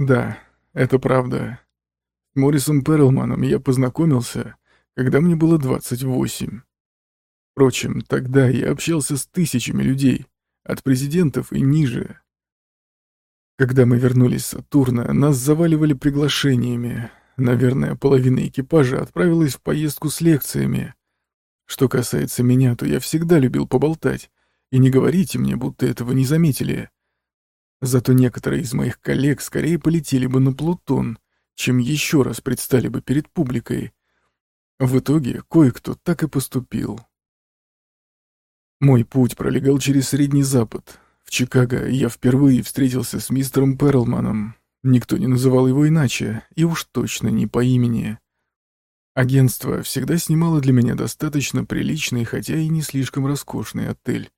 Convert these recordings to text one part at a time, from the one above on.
Да, это правда. С Моррисом Перлманом я познакомился, когда мне было 28. Впрочем, тогда я общался с тысячами людей, от президентов и ниже. Когда мы вернулись с Сатурна, нас заваливали приглашениями. Наверное, половина экипажа отправилась в поездку с лекциями. Что касается меня, то я всегда любил поболтать. И не говорите мне, будто этого не заметили. Зато некоторые из моих коллег скорее полетели бы на Плутон, чем еще раз предстали бы перед публикой. В итоге кое-кто так и поступил. Мой путь пролегал через Средний Запад. В Чикаго я впервые встретился с мистером Перлманом. Никто не называл его иначе, и уж точно не по имени. Агентство всегда снимало для меня достаточно приличный, хотя и не слишком роскошный отель.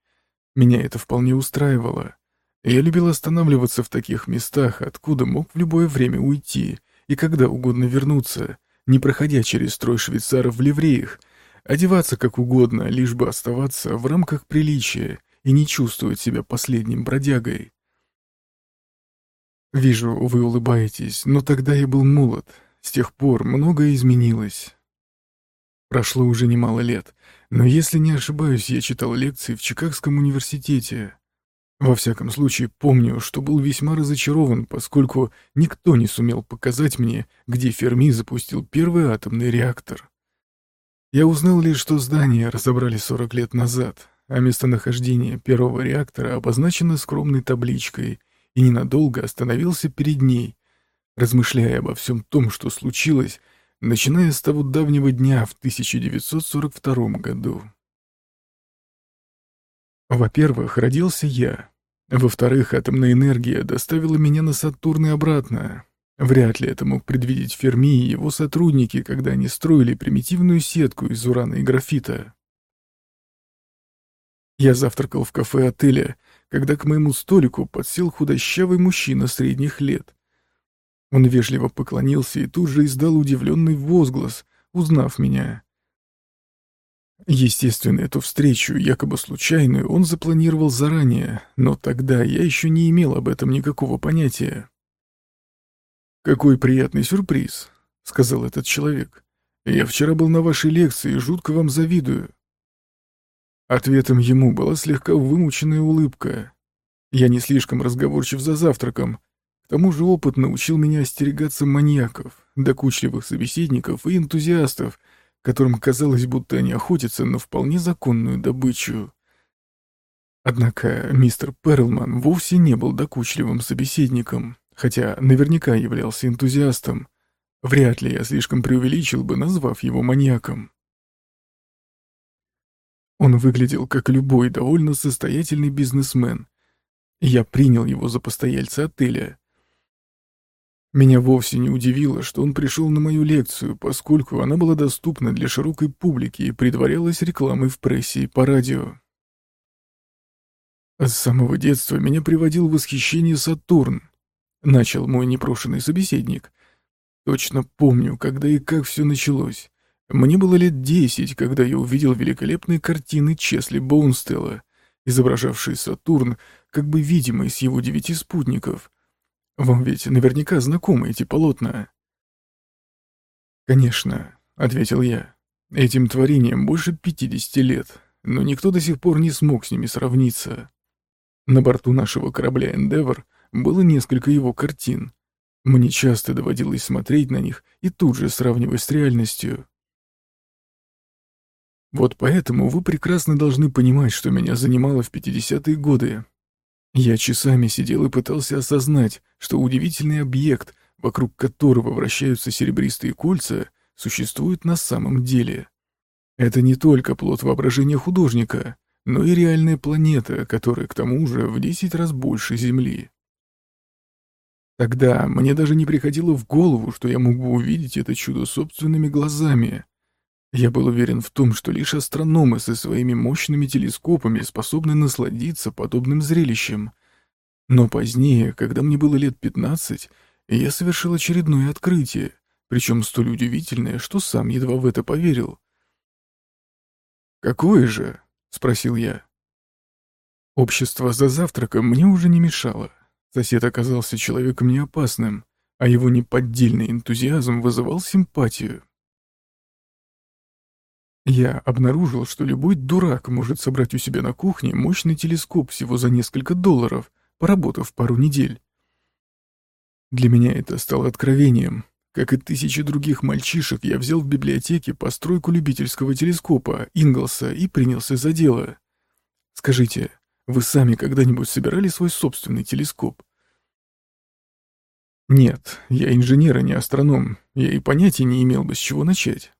Меня это вполне устраивало. Я любил останавливаться в таких местах, откуда мог в любое время уйти и когда угодно вернуться, не проходя через строй швейцаров в ливреях — Одеваться как угодно, лишь бы оставаться в рамках приличия и не чувствовать себя последним бродягой. Вижу, вы улыбаетесь, но тогда я был молод. С тех пор многое изменилось. Прошло уже немало лет, но если не ошибаюсь, я читал лекции в Чикагском университете. Во всяком случае, помню, что был весьма разочарован, поскольку никто не сумел показать мне, где Ферми запустил первый атомный реактор. Я узнал лишь, что здание разобрали 40 лет назад, а местонахождение первого реактора обозначено скромной табличкой, и ненадолго остановился перед ней, размышляя обо всем том, что случилось, начиная с того давнего дня в 1942 году. Во-первых, родился я. Во-вторых, атомная энергия доставила меня на Сатурн и обратно, Вряд ли это мог предвидеть Ферми и его сотрудники, когда они строили примитивную сетку из урана и графита. Я завтракал в кафе отеля, когда к моему столику подсел худощавый мужчина средних лет. Он вежливо поклонился и тут же издал удивленный возглас, узнав меня. Естественно, эту встречу, якобы случайную, он запланировал заранее, но тогда я еще не имел об этом никакого понятия. «Какой приятный сюрприз», — сказал этот человек. «Я вчера был на вашей лекции и жутко вам завидую». Ответом ему была слегка вымученная улыбка. Я не слишком разговорчив за завтраком. К тому же опыт научил меня остерегаться маньяков, докучливых собеседников и энтузиастов, которым казалось, будто они охотятся на вполне законную добычу. Однако мистер Перлман вовсе не был докучливым собеседником хотя наверняка являлся энтузиастом. Вряд ли я слишком преувеличил бы, назвав его маньяком. Он выглядел как любой довольно состоятельный бизнесмен. Я принял его за постояльца отеля. Меня вовсе не удивило, что он пришел на мою лекцию, поскольку она была доступна для широкой публики и предварялась рекламой в прессе и по радио. С самого детства меня приводил в восхищение Сатурн, — начал мой непрошенный собеседник. «Точно помню, когда и как все началось. Мне было лет десять, когда я увидел великолепные картины Чесли Боунстелла, изображавшие Сатурн, как бы видимый с его девяти спутников. Вам ведь наверняка знакомы эти полотна». «Конечно», — ответил я. «Этим творениям больше пятидесяти лет, но никто до сих пор не смог с ними сравниться. На борту нашего корабля «Эндевор» было несколько его картин. Мне часто доводилось смотреть на них и тут же сравнивать с реальностью. Вот поэтому вы прекрасно должны понимать, что меня занимало в 50-е годы. Я часами сидел и пытался осознать, что удивительный объект, вокруг которого вращаются серебристые кольца, существует на самом деле. Это не только плод воображения художника, но и реальная планета, которая к тому же в 10 раз больше Земли. Тогда мне даже не приходило в голову, что я мог бы увидеть это чудо собственными глазами. Я был уверен в том, что лишь астрономы со своими мощными телескопами способны насладиться подобным зрелищем. Но позднее, когда мне было лет 15, я совершил очередное открытие, причем столь удивительное, что сам едва в это поверил. «Какое же?» — спросил я. Общество за завтраком мне уже не мешало. Сосед оказался человеком неопасным, а его неподдельный энтузиазм вызывал симпатию. Я обнаружил, что любой дурак может собрать у себя на кухне мощный телескоп всего за несколько долларов, поработав пару недель. Для меня это стало откровением. Как и тысячи других мальчишек, я взял в библиотеке постройку любительского телескопа Инглса и принялся за дело. Скажите, вы сами когда-нибудь собирали свой собственный телескоп? Нет, я инженер, а не астроном. Я и понятия не имел бы, с чего начать.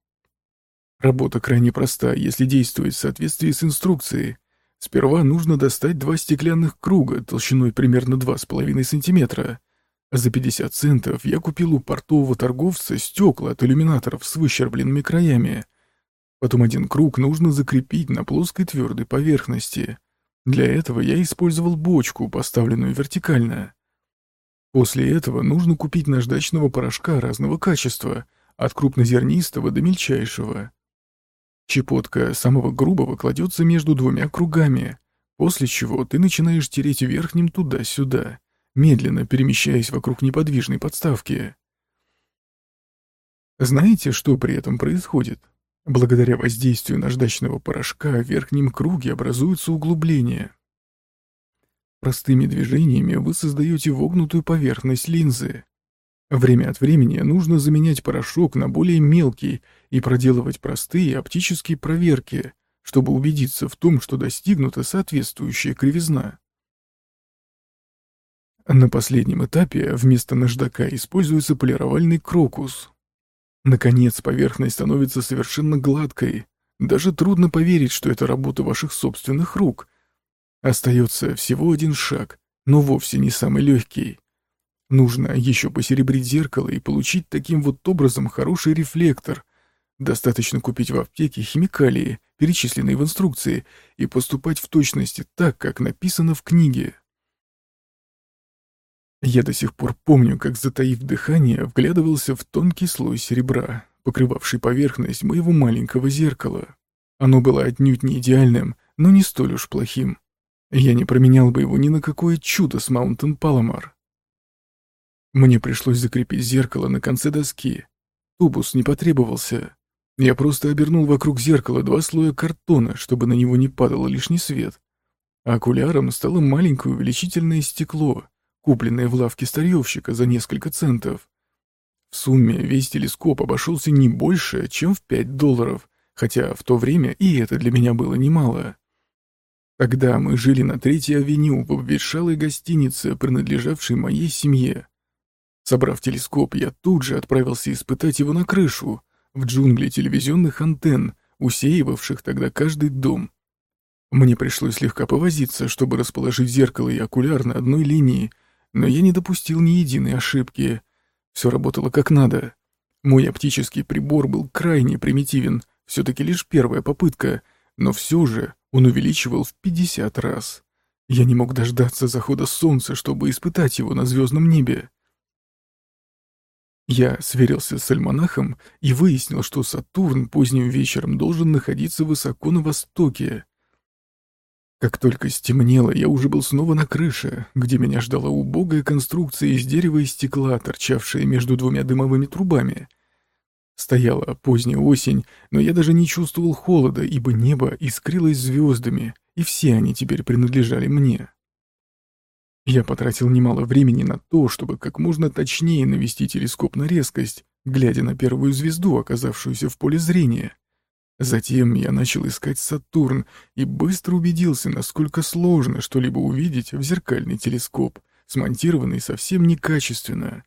Работа крайне проста, если действовать в соответствии с инструкцией. Сперва нужно достать два стеклянных круга толщиной примерно 2,5 сантиметра. За 50 центов я купил у портового торговца стекла от иллюминаторов с выщербленными краями. Потом один круг нужно закрепить на плоской твердой поверхности. Для этого я использовал бочку, поставленную вертикально. После этого нужно купить наждачного порошка разного качества, от крупнозернистого до мельчайшего. Щепотка самого грубого кладется между двумя кругами, после чего ты начинаешь тереть верхним туда-сюда, медленно перемещаясь вокруг неподвижной подставки. Знаете, что при этом происходит? Благодаря воздействию наждачного порошка в верхнем круге образуются углубления. Простыми движениями вы создаете вогнутую поверхность линзы. Время от времени нужно заменять порошок на более мелкий и проделывать простые оптические проверки, чтобы убедиться в том, что достигнута соответствующая кривизна. На последнем этапе вместо наждака используется полировальный крокус. Наконец, поверхность становится совершенно гладкой. Даже трудно поверить, что это работа ваших собственных рук. Остается всего один шаг, но вовсе не самый легкий. Нужно еще посеребрить зеркало и получить таким вот образом хороший рефлектор. Достаточно купить в аптеке химикалии, перечисленные в инструкции, и поступать в точности так, как написано в книге. Я до сих пор помню, как, затаив дыхание, вглядывался в тонкий слой серебра, покрывавший поверхность моего маленького зеркала. Оно было отнюдь не идеальным, но не столь уж плохим. Я не променял бы его ни на какое чудо с Маунтин Паламар. Мне пришлось закрепить зеркало на конце доски. Тубус не потребовался. Я просто обернул вокруг зеркала два слоя картона, чтобы на него не падал лишний свет. А окуляром стало маленькое увеличительное стекло, купленное в лавке старьевщика за несколько центов. В сумме весь телескоп обошелся не больше, чем в 5 долларов, хотя в то время и это для меня было немало. Тогда мы жили на Третьей авеню в обветшалой гостинице, принадлежавшей моей семье. Собрав телескоп, я тут же отправился испытать его на крышу, в джунгли телевизионных антенн, усеивавших тогда каждый дом. Мне пришлось слегка повозиться, чтобы расположить зеркало и окуляр на одной линии, но я не допустил ни единой ошибки. Все работало как надо. Мой оптический прибор был крайне примитивен, все-таки лишь первая попытка, но все же он увеличивал в 50 раз. Я не мог дождаться захода солнца, чтобы испытать его на звездном небе. Я сверился с альманахом и выяснил, что Сатурн поздним вечером должен находиться высоко на востоке. Как только стемнело, я уже был снова на крыше, где меня ждала убогая конструкция из дерева и стекла, торчавшая между двумя дымовыми трубами. Стояла поздняя осень, но я даже не чувствовал холода, ибо небо искрилось звездами, и все они теперь принадлежали мне. Я потратил немало времени на то, чтобы как можно точнее навести телескоп на резкость, глядя на первую звезду, оказавшуюся в поле зрения. Затем я начал искать Сатурн и быстро убедился, насколько сложно что-либо увидеть в зеркальный телескоп, смонтированный совсем некачественно.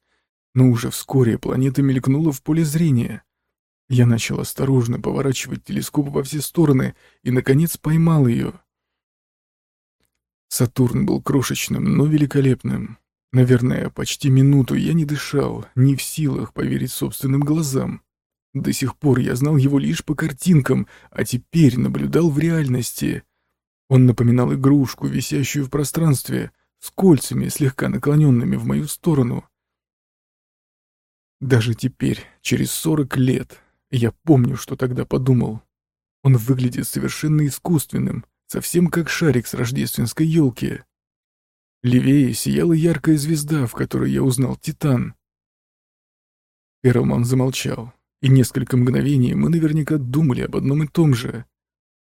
Но уже вскоре планета мелькнула в поле зрения. Я начал осторожно поворачивать телескоп во все стороны и, наконец, поймал ее — Сатурн был крошечным, но великолепным. Наверное, почти минуту я не дышал, не в силах поверить собственным глазам. До сих пор я знал его лишь по картинкам, а теперь наблюдал в реальности. Он напоминал игрушку, висящую в пространстве, с кольцами, слегка наклоненными в мою сторону. Даже теперь, через сорок лет, я помню, что тогда подумал. Он выглядит совершенно искусственным, совсем как шарик с рождественской елки. Левее сияла яркая звезда, в которой я узнал Титан. Перлман замолчал, и несколько мгновений мы наверняка думали об одном и том же.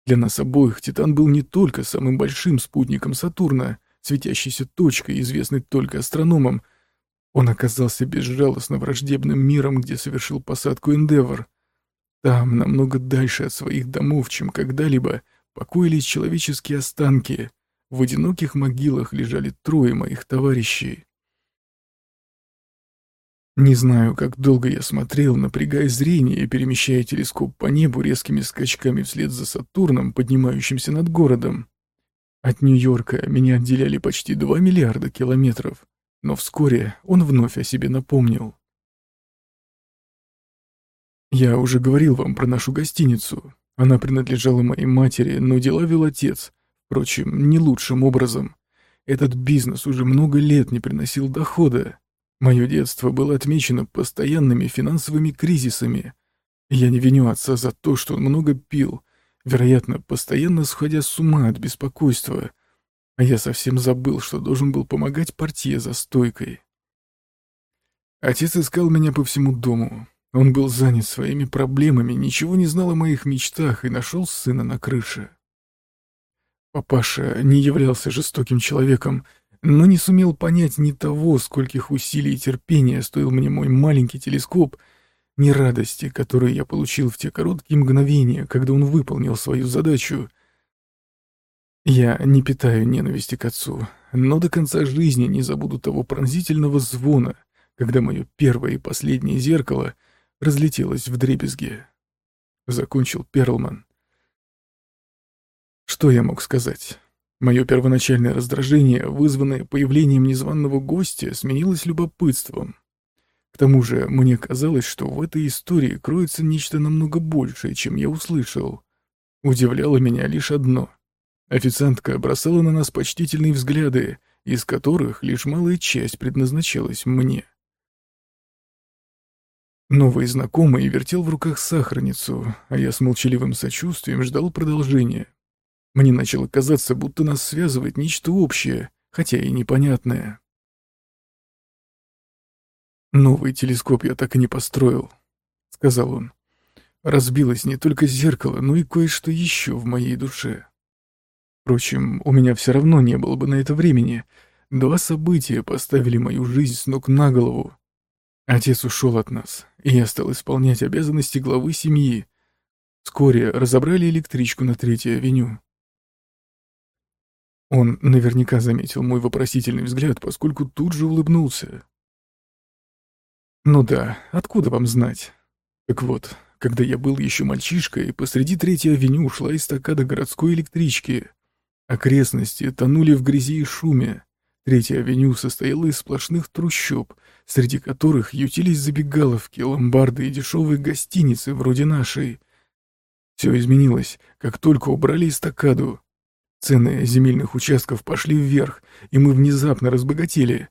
Для нас обоих Титан был не только самым большим спутником Сатурна, светящейся точкой, известной только астрономам. Он оказался безжалостно враждебным миром, где совершил посадку Эндевор. Там, намного дальше от своих домов, чем когда-либо, покоились человеческие останки. В одиноких могилах лежали трое моих товарищей. Не знаю, как долго я смотрел, напрягая зрение и перемещая телескоп по небу резкими скачками вслед за Сатурном, поднимающимся над городом. От Нью-Йорка меня отделяли почти 2 миллиарда километров, но вскоре он вновь о себе напомнил. Я уже говорил вам про нашу гостиницу. Она принадлежала моей матери, но дела вел отец, впрочем, не лучшим образом. Этот бизнес уже много лет не приносил дохода, Мое детство было отмечено постоянными финансовыми кризисами. Я не виню отца за то, что он много пил, вероятно, постоянно сходя с ума от беспокойства. А я совсем забыл, что должен был помогать портье за стойкой. Отец искал меня по всему дому. Он был занят своими проблемами, ничего не знал о моих мечтах и нашел сына на крыше. Папаша не являлся жестоким человеком, но не сумел понять ни того, скольких усилий и терпения стоил мне мой маленький телескоп, ни радости, которую я получил в те короткие мгновения, когда он выполнил свою задачу. Я не питаю ненависти к отцу, но до конца жизни не забуду того пронзительного звона, когда мое первое и последнее зеркало разлетелось в дребезге. Закончил Перлман. Что я мог сказать? Мое первоначальное раздражение, вызванное появлением незваного гостя, сменилось любопытством. К тому же мне казалось, что в этой истории кроется нечто намного большее, чем я услышал. Удивляло меня лишь одно. Официантка бросала на нас почтительные взгляды, из которых лишь малая часть предназначалась мне. Новый знакомый вертел в руках сахарницу, а я с молчаливым сочувствием ждал продолжения. Мне начало казаться, будто нас связывает нечто общее, хотя и непонятное. «Новый телескоп я так и не построил», — сказал он. «Разбилось не только зеркало, но и кое-что еще в моей душе. Впрочем, у меня все равно не было бы на это времени. Два события поставили мою жизнь с ног на голову. Отец ушел от нас, и я стал исполнять обязанности главы семьи. Вскоре разобрали электричку на Третьей авеню. Он наверняка заметил мой вопросительный взгляд, поскольку тут же улыбнулся. «Ну да, откуда вам знать? Так вот, когда я был еще мальчишкой, посреди Третьей авеню шла эстакада городской электрички. Окрестности тонули в грязи и шуме. Третья авеню состояла из сплошных трущоб, среди которых ютились забегаловки, ломбарды и дешевые гостиницы вроде нашей. Все изменилось, как только убрали эстакаду. Цены земельных участков пошли вверх, и мы внезапно разбогатели.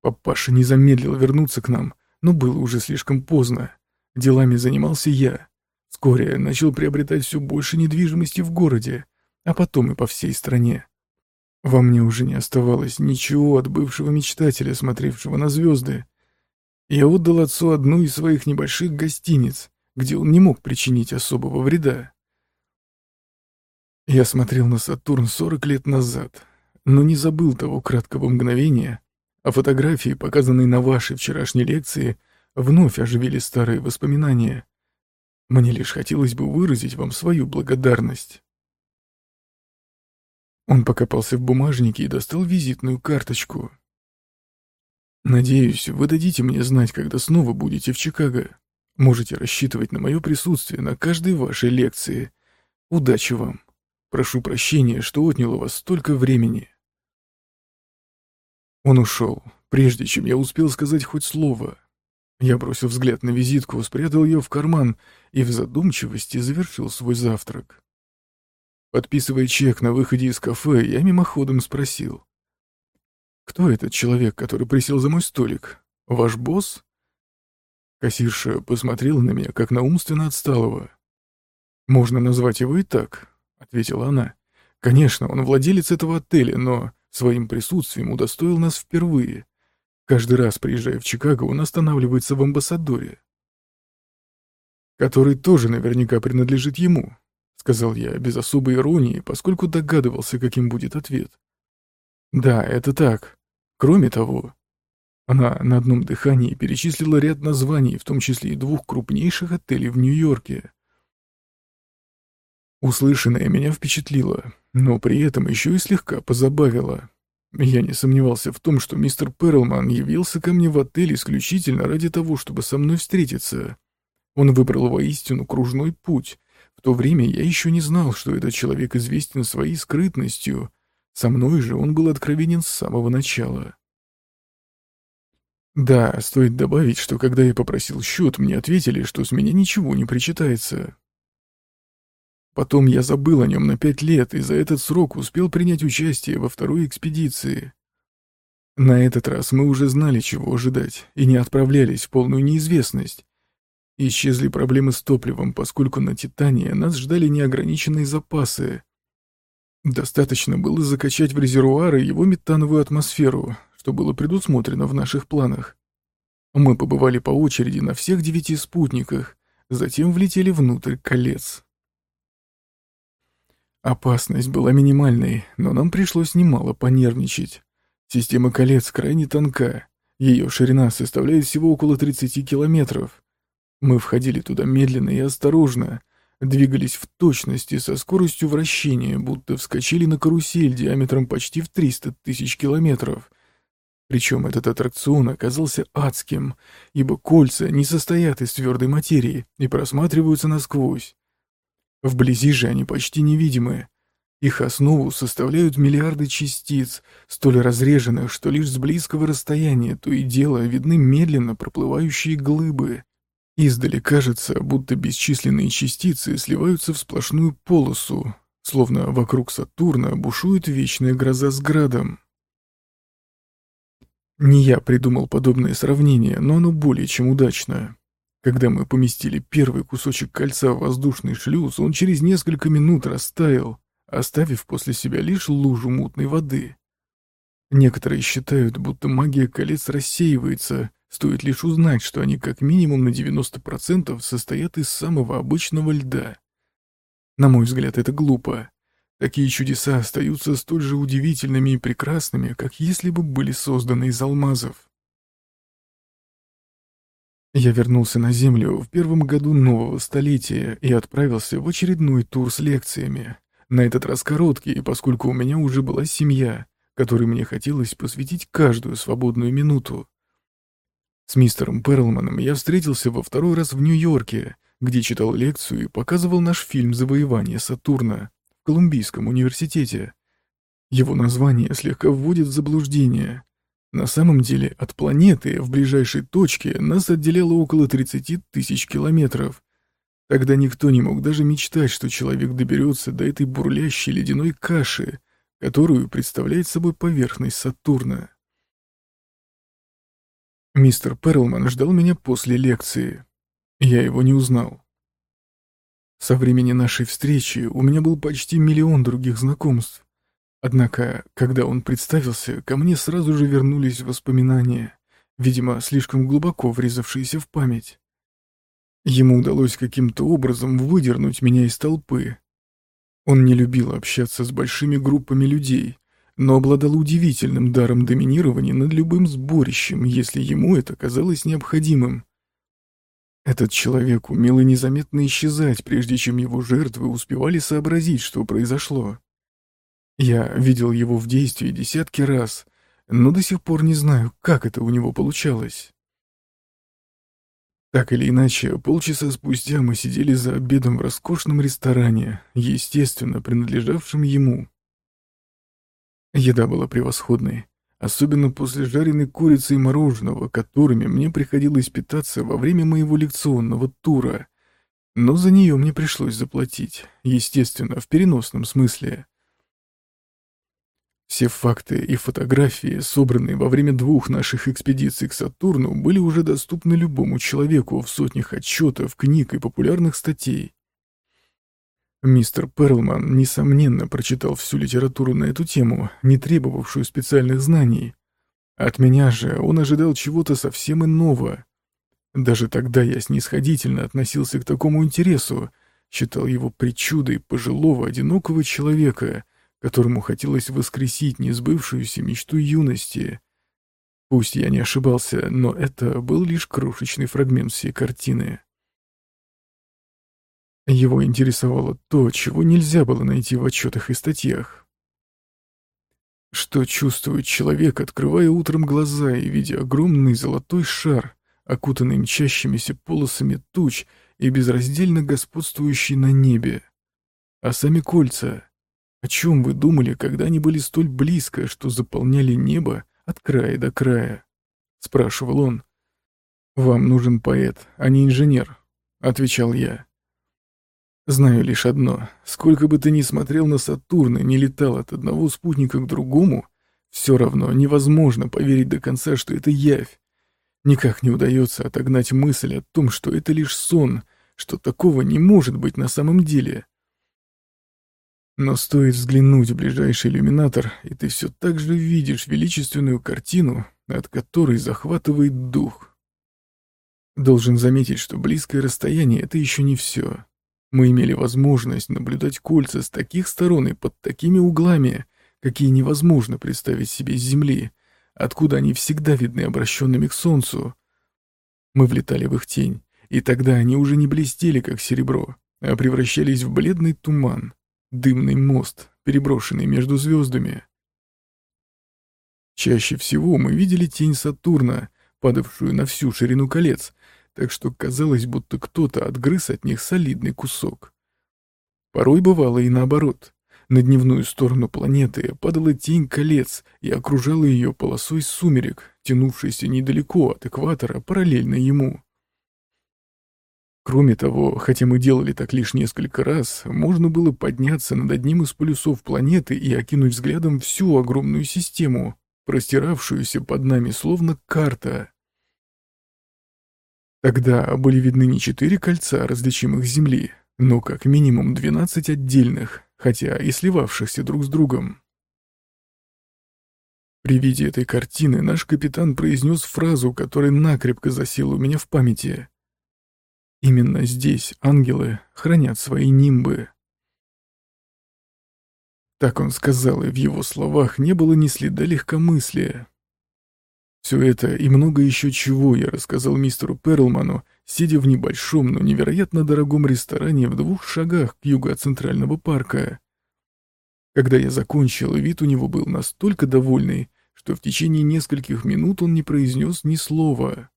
Папаша не замедлил вернуться к нам, но было уже слишком поздно. Делами занимался я. Вскоре начал приобретать все больше недвижимости в городе, а потом и по всей стране. Во мне уже не оставалось ничего от бывшего мечтателя, смотревшего на звезды. Я отдал отцу одну из своих небольших гостиниц, где он не мог причинить особого вреда. Я смотрел на Сатурн 40 лет назад, но не забыл того краткого мгновения, а фотографии, показанные на вашей вчерашней лекции, вновь оживили старые воспоминания. Мне лишь хотелось бы выразить вам свою благодарность. Он покопался в бумажнике и достал визитную карточку. «Надеюсь, вы дадите мне знать, когда снова будете в Чикаго. Можете рассчитывать на мое присутствие на каждой вашей лекции. Удачи вам!» Прошу прощения, что отнял у вас столько времени». Он ушел, прежде чем я успел сказать хоть слово. Я бросил взгляд на визитку, спрятал ее в карман и в задумчивости завершил свой завтрак. Подписывая чек на выходе из кафе, я мимоходом спросил. «Кто этот человек, который присел за мой столик? Ваш босс?» Кассирша посмотрела на меня, как на умственно отсталого. «Можно назвать его и так. — ответила она. «Конечно, он владелец этого отеля, но своим присутствием удостоил нас впервые. Каждый раз, приезжая в Чикаго, он останавливается в амбассадоре. который тоже наверняка принадлежит ему, сказал я без особой иронии, поскольку догадывался, каким будет ответ. Да, это так. Кроме того, она на одном дыхании перечислила ряд названий, в том числе и двух крупнейших отелей в Нью-Йорке. Услышанное меня впечатлило, но при этом еще и слегка позабавило. Я не сомневался в том, что мистер Перлман явился ко мне в отель исключительно ради того, чтобы со мной встретиться. Он выбрал воистину кружной путь. В то время я еще не знал, что этот человек известен своей скрытностью. Со мной же он был откровенен с самого начала. Да, стоит добавить, что когда я попросил счет, мне ответили, что с меня ничего не причитается. Потом я забыл о нем на пять лет и за этот срок успел принять участие во второй экспедиции. На этот раз мы уже знали, чего ожидать, и не отправлялись в полную неизвестность. Исчезли проблемы с топливом, поскольку на «Титане» нас ждали неограниченные запасы. Достаточно было закачать в резервуары его метановую атмосферу, что было предусмотрено в наших планах. Мы побывали по очереди на всех девяти спутниках, затем влетели внутрь колец. Опасность была минимальной, но нам пришлось немало понервничать. Система колец крайне тонка, ее ширина составляет всего около 30 километров. Мы входили туда медленно и осторожно, двигались в точности со скоростью вращения, будто вскочили на карусель диаметром почти в 300 тысяч километров. Причем этот аттракцион оказался адским, ибо кольца не состоят из твердой материи и просматриваются насквозь. Вблизи же они почти невидимы. Их основу составляют миллиарды частиц, столь разреженных, что лишь с близкого расстояния то и дело видны медленно проплывающие глыбы. Издали кажется, будто бесчисленные частицы сливаются в сплошную полосу, словно вокруг Сатурна бушует вечная гроза с градом. Не я придумал подобное сравнение, но оно более чем удачное. Когда мы поместили первый кусочек кольца в воздушный шлюз, он через несколько минут растаял, оставив после себя лишь лужу мутной воды. Некоторые считают, будто магия колец рассеивается, стоит лишь узнать, что они как минимум на 90% состоят из самого обычного льда. На мой взгляд, это глупо. Такие чудеса остаются столь же удивительными и прекрасными, как если бы были созданы из алмазов. Я вернулся на Землю в первом году нового столетия и отправился в очередной тур с лекциями. На этот раз короткий, поскольку у меня уже была семья, которой мне хотелось посвятить каждую свободную минуту. С мистером Перлманом я встретился во второй раз в Нью-Йорке, где читал лекцию и показывал наш фильм «Завоевание Сатурна» в Колумбийском университете. Его название слегка вводит в заблуждение. На самом деле от планеты в ближайшей точке нас отделяло около 30 тысяч километров. Тогда никто не мог даже мечтать, что человек доберется до этой бурлящей ледяной каши, которую представляет собой поверхность Сатурна. Мистер Перлман ждал меня после лекции. Я его не узнал. Со времени нашей встречи у меня был почти миллион других знакомств. Однако, когда он представился, ко мне сразу же вернулись воспоминания, видимо, слишком глубоко врезавшиеся в память. Ему удалось каким-то образом выдернуть меня из толпы. Он не любил общаться с большими группами людей, но обладал удивительным даром доминирования над любым сборищем, если ему это казалось необходимым. Этот человек умел и незаметно исчезать, прежде чем его жертвы успевали сообразить, что произошло. Я видел его в действии десятки раз, но до сих пор не знаю, как это у него получалось. Так или иначе, полчаса спустя мы сидели за обедом в роскошном ресторане, естественно, принадлежавшем ему. Еда была превосходной, особенно после жареной курицы и мороженого, которыми мне приходилось питаться во время моего лекционного тура. Но за нее мне пришлось заплатить, естественно, в переносном смысле. Все факты и фотографии, собранные во время двух наших экспедиций к Сатурну, были уже доступны любому человеку в сотнях отчетов, книг и популярных статей. Мистер Перлман, несомненно, прочитал всю литературу на эту тему, не требовавшую специальных знаний. От меня же он ожидал чего-то совсем иного. Даже тогда я снисходительно относился к такому интересу, считал его причудой пожилого, одинокого человека, которому хотелось воскресить несбывшуюся мечту юности. Пусть я не ошибался, но это был лишь крошечный фрагмент всей картины. Его интересовало то, чего нельзя было найти в отчетах и статьях. Что чувствует человек, открывая утром глаза и видя огромный золотой шар, окутанный мчащимися полосами туч и безраздельно господствующий на небе? А сами кольца? О чем вы думали, когда они были столь близко, что заполняли небо от края до края? Спрашивал он. «Вам нужен поэт, а не инженер», — отвечал я. Знаю лишь одно. Сколько бы ты ни смотрел на Сатурн и не летал от одного спутника к другому, все равно невозможно поверить до конца, что это явь. Никак не удается отогнать мысль о том, что это лишь сон, что такого не может быть на самом деле. Но стоит взглянуть в ближайший иллюминатор, и ты все так же видишь величественную картину, от которой захватывает дух. Должен заметить, что близкое расстояние — это еще не все. Мы имели возможность наблюдать кольца с таких сторон и под такими углами, какие невозможно представить себе с Земли, откуда они всегда видны обращенными к Солнцу. Мы влетали в их тень, и тогда они уже не блестели, как серебро, а превращались в бледный туман, дымный мост, переброшенный между звездами. Чаще всего мы видели тень Сатурна, падавшую на всю ширину колец, так что казалось, будто кто-то отгрыз от них солидный кусок. Порой бывало и наоборот. На дневную сторону планеты падала тень колец и окружала ее полосой сумерек, тянувшейся недалеко от экватора, параллельно ему. Кроме того, хотя мы делали так лишь несколько раз, можно было подняться над одним из полюсов планеты и окинуть взглядом всю огромную систему, простиравшуюся под нами словно карта. Тогда были видны не четыре кольца различимых Земли, но как минимум двенадцать отдельных, хотя и сливавшихся друг с другом. При виде этой картины наш капитан произнес фразу, которая накрепко засела у меня в памяти. Именно здесь ангелы хранят свои нимбы. Так он сказал, и в его словах не было ни следа легкомыслия. Все это и много еще чего я рассказал мистеру Перлману, сидя в небольшом, но невероятно дорогом ресторане в двух шагах к югу от Центрального парка. Когда я закончил, вид у него был настолько довольный, что в течение нескольких минут он не произнес ни слова.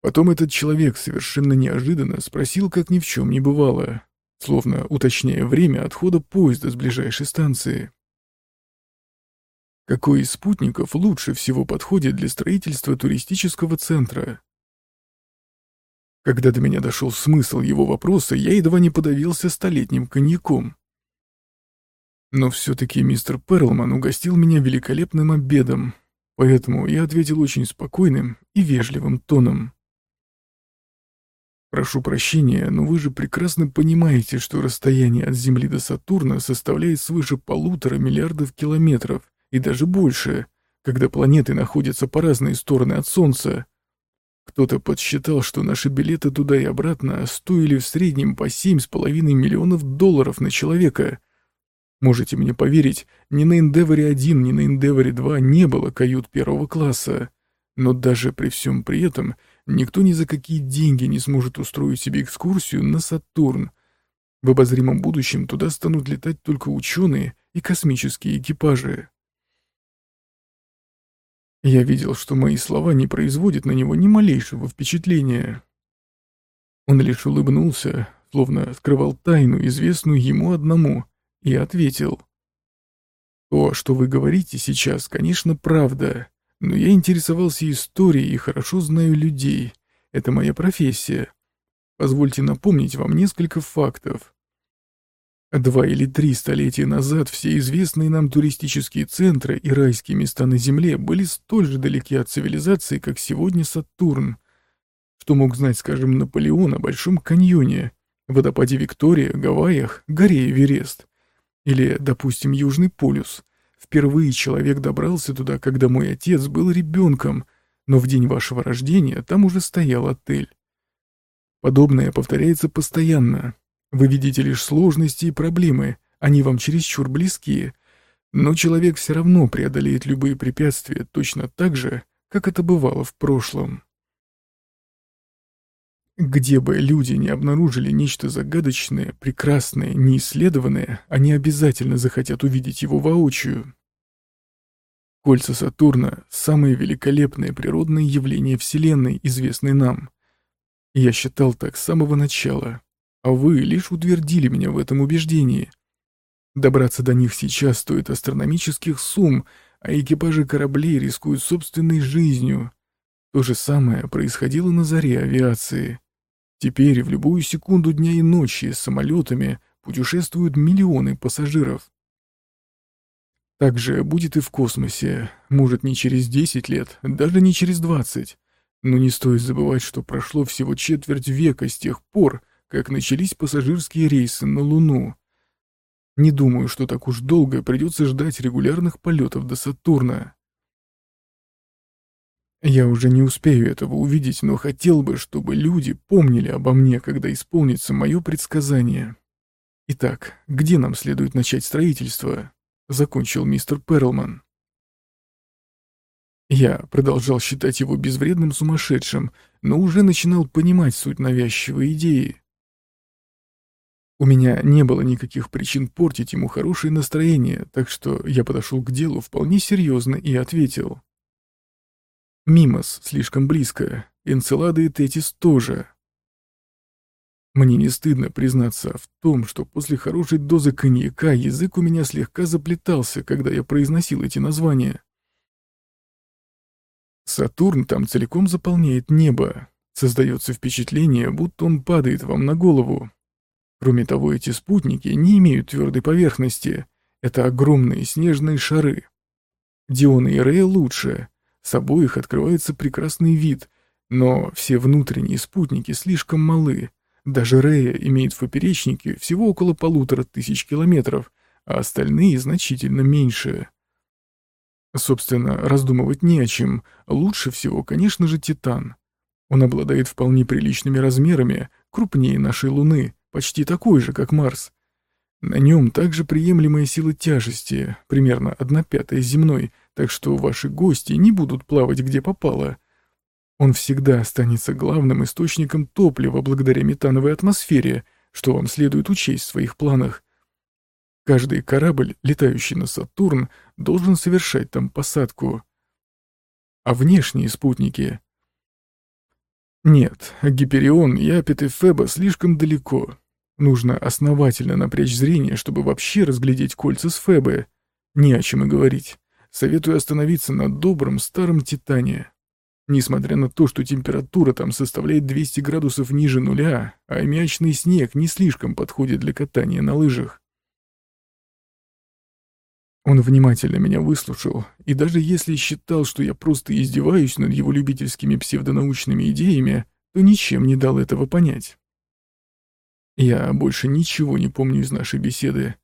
Потом этот человек совершенно неожиданно спросил, как ни в чем не бывало, словно уточняя время отхода поезда с ближайшей станции. Какой из спутников лучше всего подходит для строительства туристического центра? Когда до меня дошел смысл его вопроса, я едва не подавился столетним коньяком. Но все-таки мистер Перлман угостил меня великолепным обедом, поэтому я ответил очень спокойным и вежливым тоном. «Прошу прощения, но вы же прекрасно понимаете, что расстояние от Земли до Сатурна составляет свыше полутора миллиардов километров, и даже больше, когда планеты находятся по разные стороны от Солнца. Кто-то подсчитал, что наши билеты туда и обратно стоили в среднем по семь с половиной миллионов долларов на человека. Можете мне поверить, ни на Эндеворе 1, ни на Эндеворе 2 не было кают первого класса. Но даже при всем при этом никто ни за какие деньги не сможет устроить себе экскурсию на Сатурн. В обозримом будущем туда станут летать только ученые и космические экипажи. Я видел, что мои слова не производят на него ни малейшего впечатления. Он лишь улыбнулся, словно скрывал тайну, известную ему одному, и ответил. «То, что вы говорите сейчас, конечно, правда, но я интересовался историей и хорошо знаю людей. Это моя профессия. Позвольте напомнить вам несколько фактов. Два или три столетия назад все известные нам туристические центры и райские места на Земле были столь же далеки от цивилизации, как сегодня Сатурн. Что мог знать, скажем, Наполеон о Большом каньоне, водопаде Виктория, Гавайях, горе Эверест? Или, допустим, Южный полюс. Впервые человек добрался туда, когда мой отец был ребенком, но в день вашего рождения там уже стоял отель. Подобное повторяется постоянно. Вы видите лишь сложности и проблемы, они вам чересчур близки, но человек все равно преодолеет любые препятствия точно так же, как это бывало в прошлом. Где бы люди не обнаружили нечто загадочное, прекрасное, неисследованное, они обязательно захотят увидеть его воочию. Кольца Сатурна — самое великолепное природное явление Вселенной, известной нам. Я считал так с самого начала, а вы лишь утвердили меня в этом убеждении. Добраться до них сейчас стоит астрономических сумм, а экипажи кораблей рискуют собственной жизнью. То же самое происходило на заре авиации. Теперь в любую секунду дня и ночи с самолетами путешествуют миллионы пассажиров. Так же будет и в космосе, может не через 10 лет, даже не через 20. Но не стоит забывать, что прошло всего четверть века с тех пор, как начались пассажирские рейсы на Луну. Не думаю, что так уж долго придется ждать регулярных полетов до Сатурна. Я уже не успею этого увидеть, но хотел бы, чтобы люди помнили обо мне, когда исполнится мое предсказание. Итак, где нам следует начать строительство? Закончил мистер Перлман. Я продолжал считать его безвредным сумасшедшим, но уже начинал понимать суть навязчивой идеи. У меня не было никаких причин портить ему хорошее настроение, так что я подошел к делу вполне серьезно и ответил. Мимос слишком близко, Энцелада и Тетис тоже. Мне не стыдно признаться в том, что после хорошей дозы коньяка язык у меня слегка заплетался, когда я произносил эти названия. Сатурн там целиком заполняет небо. Создается впечатление, будто он падает вам на голову. Кроме того, эти спутники не имеют твердой поверхности. Это огромные снежные шары. Диона и Рея лучше. С обоих открывается прекрасный вид, но все внутренние спутники слишком малы. Даже Рея имеет в поперечнике всего около полутора тысяч километров, а остальные значительно меньше. Собственно, раздумывать не о чем. Лучше всего, конечно же, Титан. Он обладает вполне приличными размерами, крупнее нашей Луны, почти такой же, как Марс. На нем также приемлемая сила тяжести, примерно одна пятая земной, так что ваши гости не будут плавать где попало. Он всегда останется главным источником топлива благодаря метановой атмосфере, что вам следует учесть в своих планах. Каждый корабль, летающий на Сатурн, должен совершать там посадку. А внешние спутники... Нет, Гиперион и Апет и Феба слишком далеко. Нужно основательно напрячь зрение, чтобы вообще разглядеть кольца с Фебы. Не о чем и говорить советую остановиться на добром старом Титане. Несмотря на то, что температура там составляет 200 градусов ниже нуля, а аммиачный снег не слишком подходит для катания на лыжах. Он внимательно меня выслушал, и даже если считал, что я просто издеваюсь над его любительскими псевдонаучными идеями, то ничем не дал этого понять. Я больше ничего не помню из нашей беседы.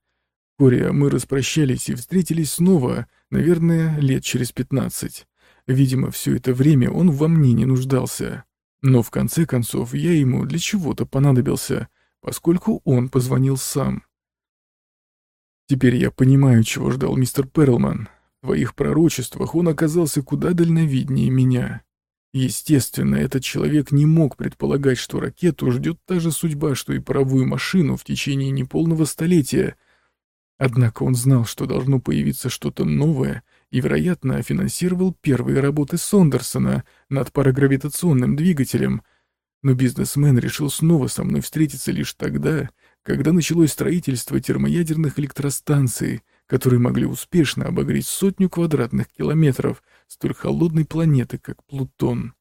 Вскоре мы распрощались и встретились снова, наверное, лет через пятнадцать. Видимо, все это время он во мне не нуждался. Но в конце концов я ему для чего-то понадобился, поскольку он позвонил сам. Теперь я понимаю, чего ждал мистер Перлман. В твоих пророчествах он оказался куда дальновиднее меня. Естественно, этот человек не мог предполагать, что ракету ждет та же судьба, что и паровую машину в течение неполного столетия — Однако он знал, что должно появиться что-то новое, и, вероятно, финансировал первые работы Сондерсона над парагравитационным двигателем. Но бизнесмен решил снова со мной встретиться лишь тогда, когда началось строительство термоядерных электростанций, которые могли успешно обогреть сотню квадратных километров столь холодной планеты, как Плутон.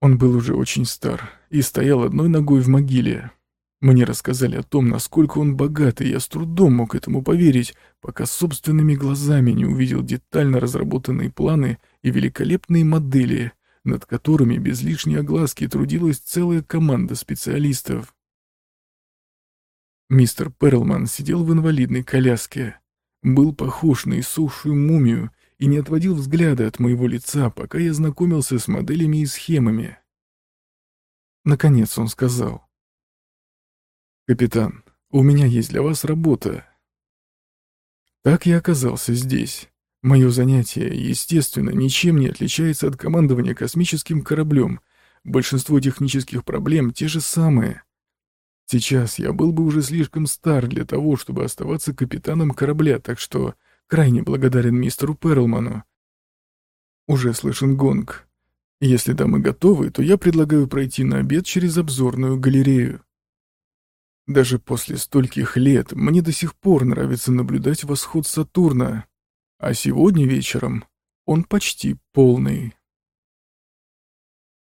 Он был уже очень стар и стоял одной ногой в могиле, мне рассказали о том, насколько он богат, и я с трудом мог этому поверить, пока собственными глазами не увидел детально разработанные планы и великолепные модели, над которыми без лишней огласки трудилась целая команда специалистов. Мистер Перлман сидел в инвалидной коляске. Был похож на иссохшую мумию, и не отводил взгляда от моего лица, пока я знакомился с моделями и схемами. Наконец он сказал. «Капитан, у меня есть для вас работа». Так я оказался здесь. Мое занятие, естественно, ничем не отличается от командования космическим кораблем. Большинство технических проблем те же самые. Сейчас я был бы уже слишком стар для того, чтобы оставаться капитаном корабля, так что крайне благодарен мистеру Перлману. Уже слышен гонг. Если дамы готовы, то я предлагаю пройти на обед через обзорную галерею. Даже после стольких лет мне до сих пор нравится наблюдать восход Сатурна, а сегодня вечером он почти полный.